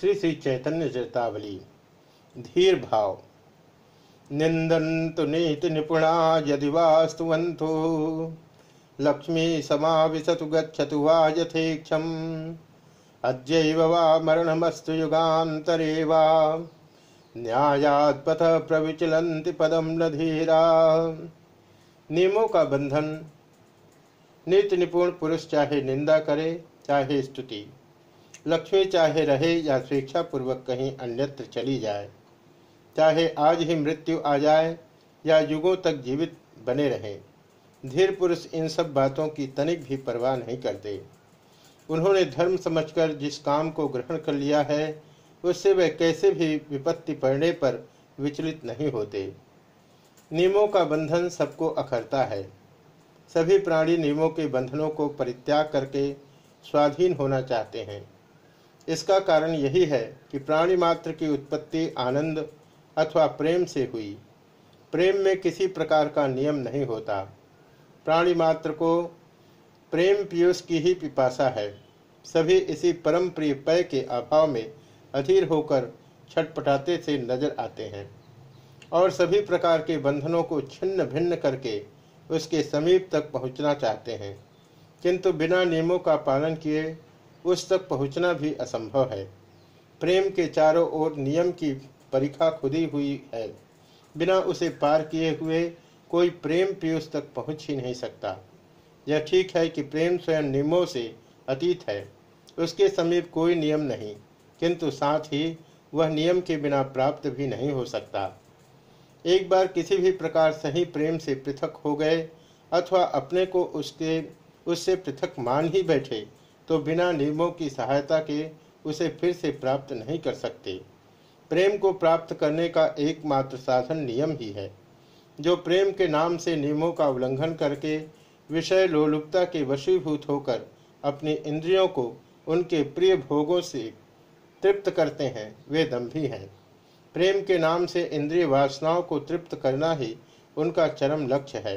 श्री श्री चैतन्य चेतावली, धीर भाव। निंदन्तु नीति निपुणा यदि वास्तुवंतु लक्ष्मी समाविशतु गच्छतु वा यथेक्षम अद्यैव वा मरणमस्तु युगान्तरे वा। न्यायात् पथ प्रविचलन्ति पदम लधीरा नियमों का बंधन नित्य निपुण पुरुष चाहे निंदा करे, चाहे स्तुति। लक्ष्मी चाहे रहे या स्वेच्छा पूर्वक कहीं अन्यत्र चली जाए, चाहे आज ही मृत्यु आ जाए या युगों तक जीवित बने रहें, धीर पुरुष इन सब बातों की तनिक भी परवाह नहीं करते। उन्होंने धर्म समझकर जिस काम को ग्रहण कर लिया है, उससे वे कैसे भी विपत्ति पड़ने पर विचलित नहीं होते। नियमों का बंधन सबको अखरता है। सभी प्राणी नियमों के बंधनों को परित्याग करके स्वाधीन होना चाहते हैं। इसका कारण यही है कि प्राणी मात्र की उत्पत्ति आनंद अथवा प्रेम से हुई। प्रेम में किसी प्रकार का नियम नहीं होता। प्राणी मात्र को प्रेम पीयूष की ही पिपासा है। सभी इसी परम प्रिय पय के अभाव में अधीर होकर छटपटाते से नज़र आते हैं और सभी प्रकार के बंधनों को छिन्न भिन्न करके उसके समीप तक पहुँचना चाहते हैं। किंतु बिना नियमों का पालन किए उस तक पहुँचना भी असंभव है। प्रेम के चारों ओर नियम की परीक्षा खुदी हुई है। बिना उसे पार किए हुए कोई प्रेम पीयूष तक पहुँच ही नहीं सकता। यह ठीक है कि प्रेम स्वयं नियमों से अतीत है। उसके समीप कोई नियम नहीं, किंतु साथ ही वह नियम के बिना प्राप्त भी नहीं हो सकता। एक बार किसी भी प्रकार सही प्रेम से पृथक हो गए अथवा अपने को उसके, उससे पृथक मान ही बैठे तो बिना नियमों की सहायता के उसे फिर से प्राप्त नहीं कर सकते। प्रेम को प्राप्त करने का एकमात्र साधन नियम ही है। जो प्रेम के नाम से नियमों का उल्लंघन करके विषय लोलुपता के वशीभूत होकर अपने इंद्रियों को उनके प्रिय भोगों से तृप्त करते हैं, वे दम्भी हैं। प्रेम के नाम से इंद्रिय वासनाओं को तृप्त करना ही उनका चरम लक्ष्य है।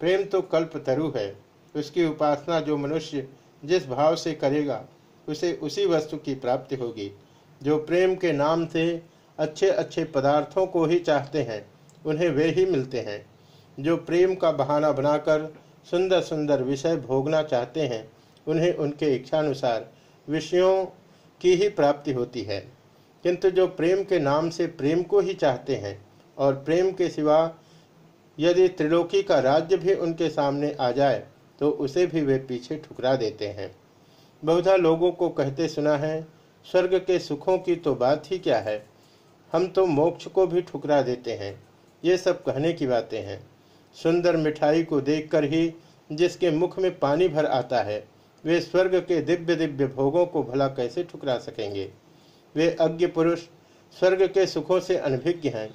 प्रेम तो कल्पतरु है। उसकी उपासना जो मनुष्य जिस भाव से करेगा, उसे उसी वस्तु की प्राप्ति होगी। जो प्रेम के नाम से अच्छे अच्छे पदार्थों को ही चाहते हैं, उन्हें वे ही मिलते हैं। जो प्रेम का बहाना बनाकर सुंदर सुंदर विषय भोगना चाहते हैं, उन्हें उनके इच्छानुसार विषयों की ही प्राप्ति होती है। किंतु जो प्रेम के नाम से प्रेम को ही चाहते हैं, और प्रेम के सिवा यदि त्रिलोकी का राज्य भी उनके सामने आ जाए तो उसे भी वे पीछे ठुकरा देते हैं। बहुधा लोगों को कहते सुना है, स्वर्ग के सुखों की तो बात ही क्या है? हम तो मोक्ष को भी ठुकरा देते हैं। ये सब कहने की बातें हैं। सुंदर मिठाई को देखकर ही जिसके मुख में पानी भर आता है, वे स्वर्ग के दिव्य दिव्य भोगों को भला कैसे ठुकरा सकेंगे? वे अज्ञ पुरुष स्वर्ग के सुखों से अनभिज्ञ हैं।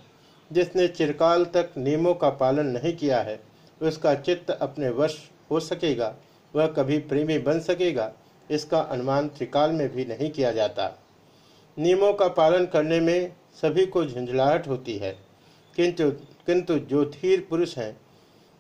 जिसने चिरकाल तक नियमों का पालन नहीं किया है, उसका चित्त अपने वश हो सकेगा, वह कभी प्रेमी बन सकेगा, इसका अनुमान त्रिकाल में भी नहीं किया जाता। नियमों का पालन करने में सभी को झंझलाहट होती है, किंतु किंतु जो धीर पुरुष हैं,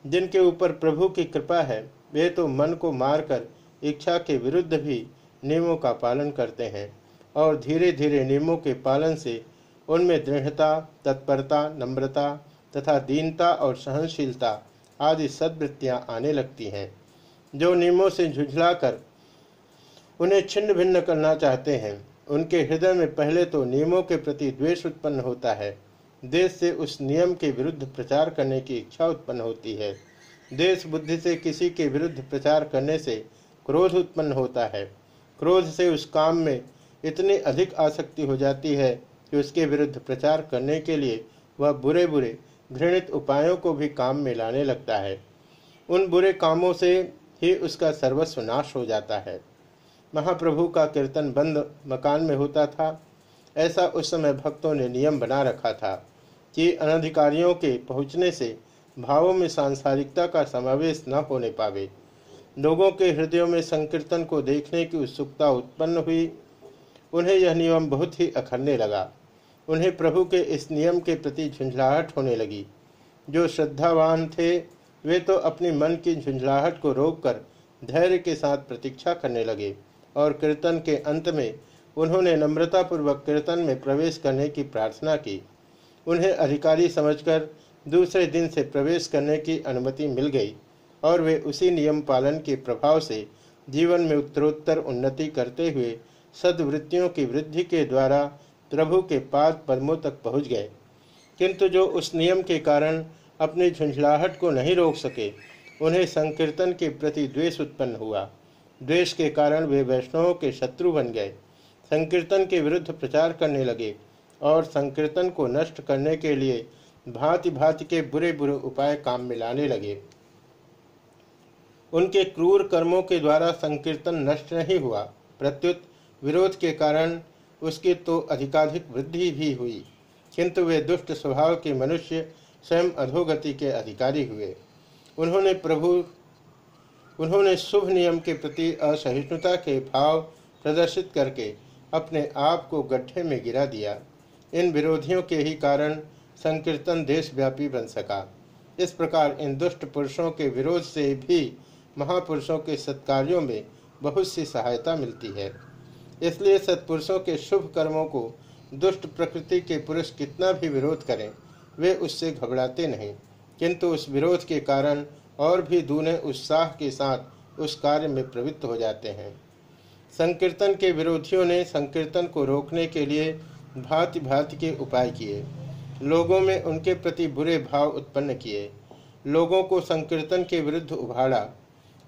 जिनके ऊपर प्रभु की कृपा है, वे तो मन को मारकर इच्छा के विरुद्ध भी नियमों का पालन करते हैं और धीरे धीरे नियमों के पालन से उनमें दृढ़ता, तत्परता, नम्रता तथा दीनता और सहनशीलता आदि सदवृत्तियाँ आने लगती हैं, जो नियमों से झुझलाकर उन्हें छिन्न भिन्न करना चाहते हैं। उनके हृदय में पहले तो नियमों के प्रति द्वेष उत्पन्न होता है। देश से उस नियम के विरुद्ध प्रचार करने की इच्छा उत्पन्न होती है। देश बुद्धि से किसी के विरुद्ध प्रचार करने से क्रोध उत्पन्न होता है। क्रोध से उस काम में इतनी अधिक आसक्ति हो जाती है कि उसके विरुद्ध प्रचार करने के लिए वह बुरे बुरे घृणित उपायों को भी काम में लाने लगता है। उन बुरे कामों से ही उसका सर्वस्व नाश हो जाता है। महाप्रभु का कीर्तन बंद मकान में होता था। ऐसा उस समय भक्तों ने नियम बना रखा था कि अनधिकारियों के पहुँचने से भावों में सांसारिकता का समावेश न होने पावे। लोगों के हृदयों में संकीर्तन को देखने की उत्सुकता उत्पन्न हुई। उन्हें यह नियम बहुत ही अखरने लगा। उन्हें प्रभु के इस नियम के प्रति झुंझलाहट होने लगी। जो श्रद्धावान थे, वे तो अपनी मन की झुंझलाहट को रोककर धैर्य के साथ प्रतीक्षा करने लगे और कीर्तन के अंत में उन्होंने नम्रतापूर्वक कीर्तन में प्रवेश करने की प्रार्थना की। उन्हें अधिकारी समझकर दूसरे दिन से प्रवेश करने की अनुमति मिल गई और वे उसी नियम पालन के प्रभाव से जीवन में उत्तरोत्तर उन्नति करते हुए सदवृत्तियों की वृद्धि के द्वारा प्रभु के पाद पद्मों तक पहुँच गए। किंतु जो उस नियम के कारण अपनी झुंझलाहट को नहीं रोक सके, उन्हें संकीर्तन के प्रति द्वेष उत्पन्न हुआ। द्वेष के कारण वे वैष्णवों के शत्रु बन गए। संकीर्तन के विरुद्ध प्रचार करने लगे और संकीर्तन को नष्ट करने के लिए भांति भांति के बुरे बुरे उपाय काम में लाने लगे। उनके क्रूर कर्मों के द्वारा संकीर्तन नष्ट नहीं हुआ। प्रत्युत विरोध के कारण उसकी तो अधिकाधिक वृद्धि भी हुई। किंतु वे दुष्ट स्वभाव के मनुष्य स्वयं अधोगति के अधिकारी हुए। उन्होंने प्रभु, उन्होंने शुभ नियम के प्रति असहिष्णुता के भाव प्रदर्शित करके अपने आप को गड्ढे में गिरा दिया। इन विरोधियों के ही कारण संकीर्तन देशव्यापी बन सका। इस प्रकार इन दुष्ट पुरुषों के विरोध से भी महापुरुषों के सत्कार्यों में बहुत सी सहायता मिलती है। इसलिए सत्पुरुषों के शुभ कर्मों को दुष्ट प्रकृति के पुरुष कितना भी विरोध करें, वे उससे घबराते नहीं। किंतु उस विरोध के कारण और भी दूने उत्साह के साथ उस कार्य में प्रवृत्त हो जाते हैं। संकीर्तन के विरोधियों ने संकीर्तन को रोकने के लिए भांति भांति के उपाय किए। लोगों में उनके प्रति बुरे भाव उत्पन्न किए। लोगों को संकीर्तन के विरुद्ध उभाड़ा।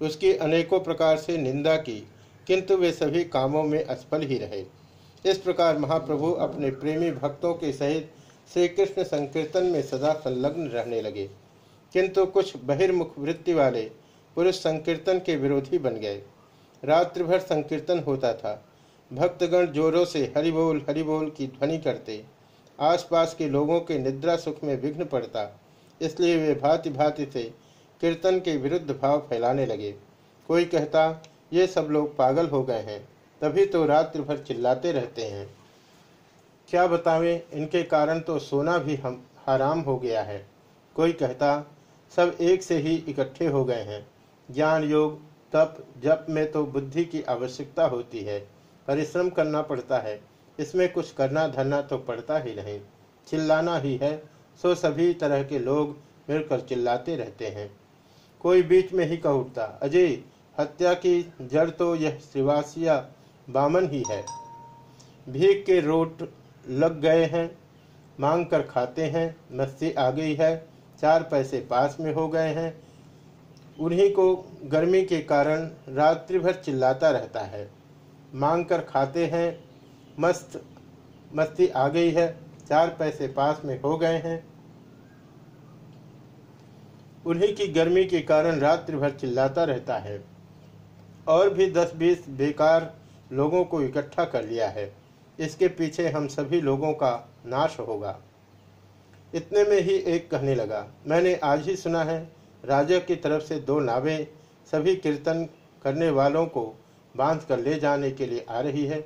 उसकी अनेकों प्रकार से निंदा की। किंतु वे सभी कामों में असफल ही रहे। इस प्रकार महाप्रभु अपने प्रेमी भक्तों के सहित श्री कृष्ण संकीर्तन में सदा संलग्न रहने लगे। किंतु कुछ बहिर्मुख वृत्ति वाले पुरुष संकीर्तन के विरोधी बन गए। रात्रि भर संकीर्तन होता था। भक्तगण जोरों से हरिबोल हरिबोल की ध्वनि करते। आसपास के लोगों के निद्रा सुख में विघ्न पड़ता। इसलिए वे भांति भांति से कीर्तन के विरुद्ध भाव फैलाने लगे। कोई कहता ये सब लोग पागल हो गए हैं। तभी तो रात्रि भर चिल्लाते रहते हैं। क्या बतावें इनके कारण तो सोना भी हम, हराम हो गया है। कोई कहता, सब एक से ही इकट्ठे हो गए हैं। ज्ञान योग, तप, जप में तो बुद्धि की आवश्यकता होती है। परिश्रम करना पड़ता है। इसमें कुछ करना धरना तो पड़ता ही नहीं चिल्लाना ही है, सो सभी तरह के लोग मिलकर चिल्लाते रहते हैं। कोई बीच में ही कह उठता, अजय हत्या की जड़ तो यह श्रीवासिया बामन ही है। भीख के रोट लग गए हैं, मांग कर खाते हैं, मस्ती आ गई है, चार पैसे पास में हो गए हैं। उन्हीं को गर्मी के कारण रात्रि भर चिल्लाता रहता है। मांग कर खाते हैं, मस्त, मस्ती आ गई है, चार पैसे पास में हो गए हैं। उन्हीं की गर्मी के कारण रात्रि भर चिल्लाता रहता है। और भी दस बीस बेकार लोगों को इकट्ठा कर लिया है। इसके पीछे हम सभी लोगों का नाश होगा। इतने में ही एक कहने लगा, मैंने आज ही सुना है, राजा की तरफ़ से दो नावें सभी कीर्तन करने वालों को बाँध कर ले जाने के लिए आ रही है।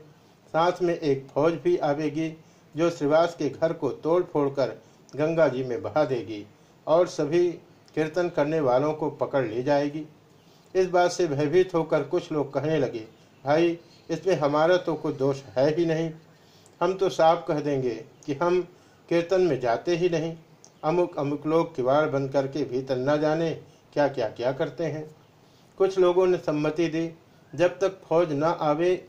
साथ में एक फौज भी आवेगी, जो श्रीवास के घर को तोड़ फोड़ कर गंगा जी में बहा देगी और सभी कीर्तन करने वालों को पकड़ ले जाएगी। इस बात से भयभीत होकर कुछ लोग कहने लगे, भाई इसमें हमारा तो कोई दोष है ही नहीं। हम तो साफ़ कह देंगे कि हम कीर्तन में जाते ही नहीं। अमुक अमुक लोग किवाड़ बंद करके भीतर न जाने क्या क्या क्या करते हैं। कुछ लोगों ने सम्मति दी, जब तक फौज न आवे,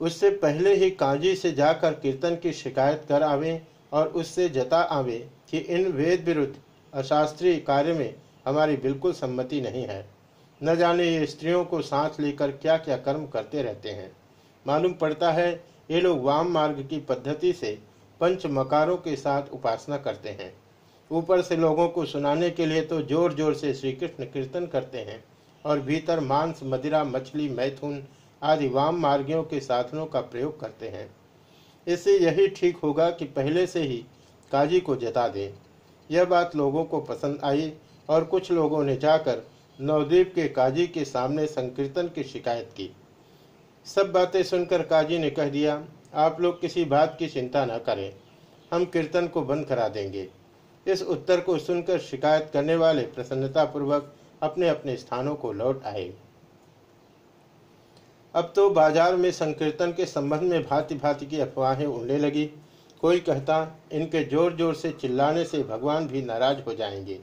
उससे पहले ही काजी से जाकर कीर्तन की शिकायत कर आवे और उससे जता आवे कि इन वेद विरुद्ध अशास्त्रीय कार्य में हमारी बिल्कुल सम्मति नहीं है। न जाने ये स्त्रियों को सांस लेकर क्या क्या कर्म करते रहते हैं। मालूम पड़ता है, ये लोग वाम मार्ग की पद्धति से पंच मकारों के साथ उपासना करते हैं। ऊपर से लोगों को सुनाने के लिए तो ज़ोर ज़ोर से श्री कृष्ण कीर्तन करते हैं और भीतर मांस, मदिरा, मछली, मैथुन आदि वाम मार्गियों के साधनों का प्रयोग करते हैं। इससे यही ठीक होगा कि पहले से ही काजी को जता दें। यह बात लोगों को पसंद आई और कुछ लोगों ने जाकर नवदीप के काजी के सामने संकीर्तन की शिकायत की। सब बातें सुनकर काजी ने कह दिया, आप लोग किसी बात की चिंता न करें, हम कीर्तन को बंद करा देंगे। इस उत्तर को सुनकर शिकायत करने वाले प्रसन्नतापूर्वक अपने अपने स्थानों को लौट आए। अब तो बाज़ार में संकीर्तन के संबंध में भांति भांति की अफवाहें उड़ने लगी। कोई कहता, इनके ज़ोर ज़ोर से चिल्लाने से भगवान भी नाराज़ हो जाएँगे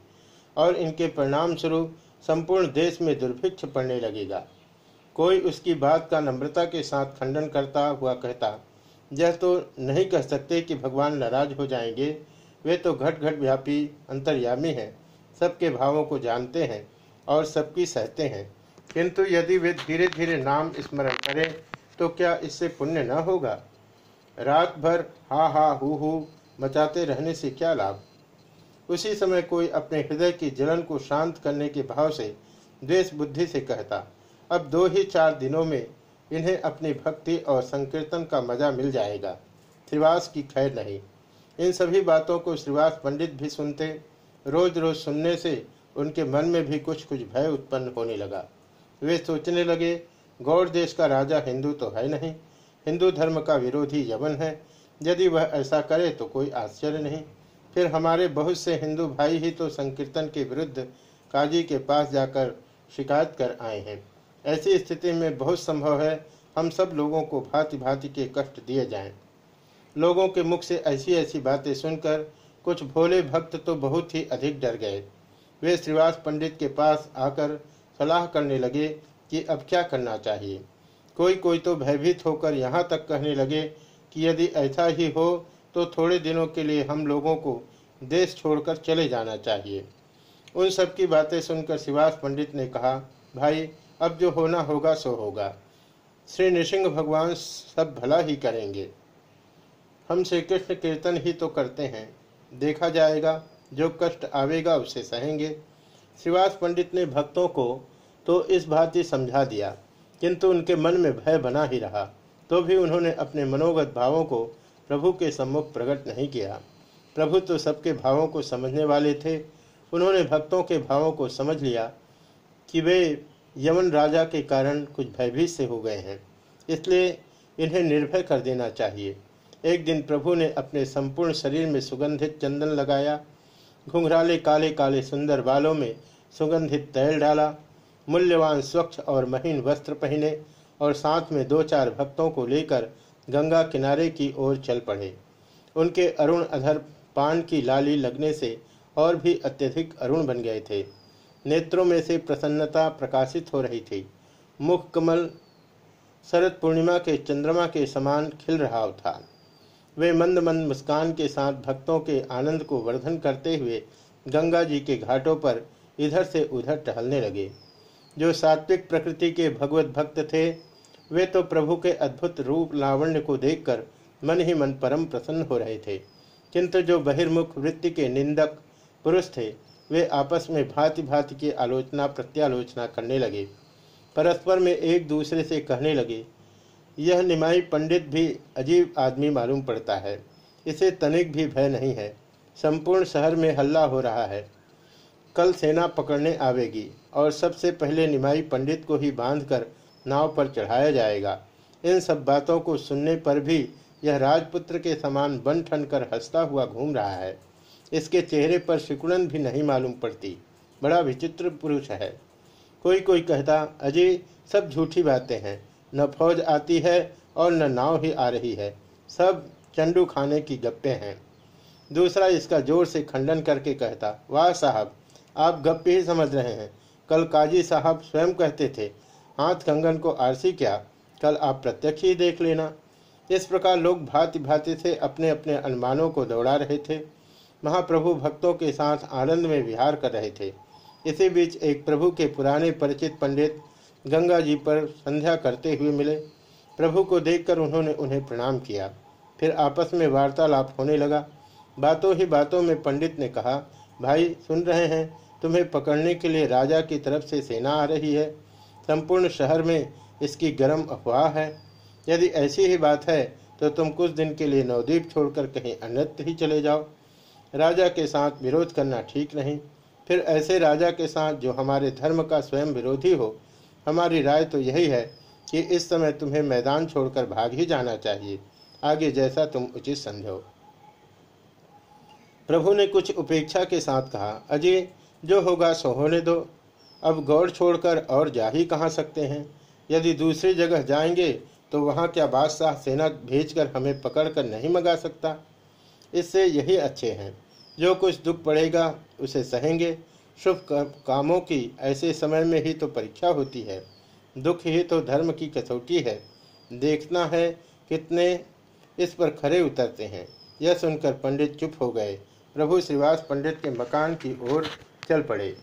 और इनके परिणाम स्वरूप संपूर्ण देश में दुर्भिक्ष पड़ने लगेगा। कोई उसकी बात का नम्रता के साथ खंडन करता हुआ कहता, यह तो नहीं कह सकते कि भगवान नाराज़ हो जाएँगे। वे तो घट घट व्यापी अंतर्यामी हैं, सबके भावों को जानते हैं और सबकी सहते हैं। किंतु यदि वे धीरे धीरे नाम स्मरण करें तो क्या इससे पुण्य न होगा? रात भर हा हा हु हु मचाते रहने से क्या लाभ? उसी समय कोई अपने हृदय की जलन को शांत करने के भाव से द्वेष बुद्धि से कहता, अब दो ही चार दिनों में इन्हें अपनी भक्ति और संकीर्तन का मज़ा मिल जाएगा। श्रीवास की खैर नहीं। इन सभी बातों को श्रीवास पंडित भी सुनते, रोज रोज सुनने से उनके मन में भी कुछ कुछ भय उत्पन्न होने लगा। वे सोचने लगे गौड़ देश का राजा हिंदू तो है नहीं। हिंदू धर्म का विरोधी यवन है। यदि वह ऐसा करे तो कोई आश्चर्य नहीं। फिर हमारे बहुत से हिंदू भाई ही तो संकीर्तन के विरुद्ध काजी के पास जाकर शिकायत कर आए हैं। ऐसी स्थिति में बहुत संभव है हम सब लोगों को भांति भांति के कष्ट दिए जाएँ। लोगों के मुख से ऐसी ऐसी बातें सुनकर कुछ भोले भक्त तो बहुत ही अधिक डर गए। वे श्रीवास पंडित के पास आकर सलाह करने लगे कि अब क्या करना चाहिए। कोई कोई तो भयभीत होकर यहाँ तक कहने लगे कि यदि ऐसा ही हो तो थोड़े दिनों के लिए हम लोगों को देश छोड़कर चले जाना चाहिए। उन सब की बातें सुनकर शिवास पंडित ने कहा, भाई, अब जो होना होगा, सो होगा। श्री नृसिंह भगवान सब भला ही करेंगे। हम श्री कृष्ण कीर्तन ही तो करते हैं। देखा जाएगा, जो कष्ट आवेगा उसे सहेंगे। श्रीवास पंडित ने भक्तों को तो इस भांति समझा दिया, किंतु उनके मन में भय बना ही रहा। तो भी उन्होंने अपने मनोगत भावों को प्रभु के सम्मुख प्रकट नहीं किया। प्रभु तो सबके भावों को समझने वाले थे। उन्होंने भक्तों के भावों को समझ लिया कि वे यमन राजा के कारण कुछ भयभीत से हो गए हैं। इसलिए इन्हें निर्भय कर देना चाहिए। एक दिन प्रभु ने अपने संपूर्ण शरीर में सुगंधित चंदन लगाया, घुंघराले काले काले सुंदर बालों में सुगंधित तैल डाला, मूल्यवान स्वच्छ और महीन वस्त्र पहने और साथ में दो चार भक्तों को लेकर गंगा किनारे की ओर चल पड़े। उनके अरुण अधर पान की लाली लगने से और भी अत्यधिक अरुण बन गए थे। नेत्रों में से प्रसन्नता प्रकाशित हो रही थी। मुख कमल शरद पूर्णिमा के चंद्रमा के समान खिल रहा था। वे मंद मंद मुस्कान के साथ भक्तों के आनंद को वर्धन करते हुए गंगा जी के घाटों पर इधर से उधर टहलने लगे। जो सात्विक प्रकृति के भगवत भक्त थे वे तो प्रभु के अद्भुत रूप लावण्य को देखकर मन ही मन परम प्रसन्न हो रहे थे। किंतु जो बहिर्मुख वृत्ति के निंदक पुरुष थे, वे आपस में भांति भांति की आलोचना, प्रत्यालोचना करने लगे। परस्पर में एक दूसरे से कहने लगे, यह निमाई पंडित भी अजीब आदमी मालूम पड़ता है। इसे तनिक भी भय नहीं है। संपूर्ण शहर में हल्ला हो रहा है। कल सेना पकड़ने आवेगी और सबसे पहले निमाई पंडित को ही बांधकर नाव पर चढ़ाया जाएगा। इन सब बातों को सुनने पर भी यह राजपुत्र के समान बन ठन कर हंसता हुआ घूम रहा है। इसके चेहरे पर सिकुड़न भी नहीं मालूम पड़ती। बड़ा विचित्र पुरुष है। कोई कोई कहता अजय सब झूठी बातें हैं। न फौज आती है और न नाव ही आ रही है। सब चंडू खाने की गप्पे हैं। दूसरा इसका ज़ोर से खंडन करके कहता, वाह साहब, आप गप्पे ही समझ रहे हैं। कल काजी साहब स्वयं कहते थे हाथ कंगन को आरसी क्या, कल आप प्रत्यक्ष ही देख लेना। इस प्रकार लोग भांति भांति से अपने अपने अनुमानों को दौड़ा रहे थे। महाप्रभु भक्तों के साथ आनंद में विहार कर रहे थे। इसी बीच एक प्रभु के पुराने परिचित पंडित गंगा जी पर संध्या करते हुए मिले। प्रभु को देखकर उन्होंने उन्हें प्रणाम किया। फिर आपस में वार्तालाप होने लगा। बातों ही बातों में पंडित ने कहा, भाई, सुन रहे हैं, तुम्हें पकड़ने के लिए राजा की तरफ़ से सेना आ रही है। संपूर्ण शहर में इसकी गर्म अफवाह है। यदि ऐसी ही बात है तो तुम कुछ दिन के लिए नवद्वीप छोड़कर कहीं अन्यत्र ही चले जाओ। राजा के साथ विरोध करना ठीक नहीं। फिर ऐसे राजा के साथ जो हमारे धर्म का स्वयं विरोधी हो, हमारी राय तो यही है कि इस समय तुम्हें मैदान छोड़कर भाग ही जाना चाहिए। आगे जैसा तुम उचित समझो। प्रभु ने कुछ उपेक्षा के साथ कहा, अजय, जो होगा सो होने दो। अब गौड़ छोड़कर और जा ही कहाँ सकते हैं? यदि दूसरी जगह जाएँगे तो वहाँ क्या बादशाह सेना भेजकर हमें पकड़कर नहीं मंगा सकता? इससे यही अच्छे हैं। जो कुछ दुख पड़ेगा, उसे सहेंगे। शुभ कामों की ऐसे समय में ही तो परीक्षा होती है। दुख ही तो धर्म की कसौटी है। देखना है कितने इस पर खरे उतरते हैं। यह सुनकर पंडित चुप हो गए। प्रभु श्रीवास पंडित के मकान की ओर चल पड़े।